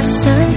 myself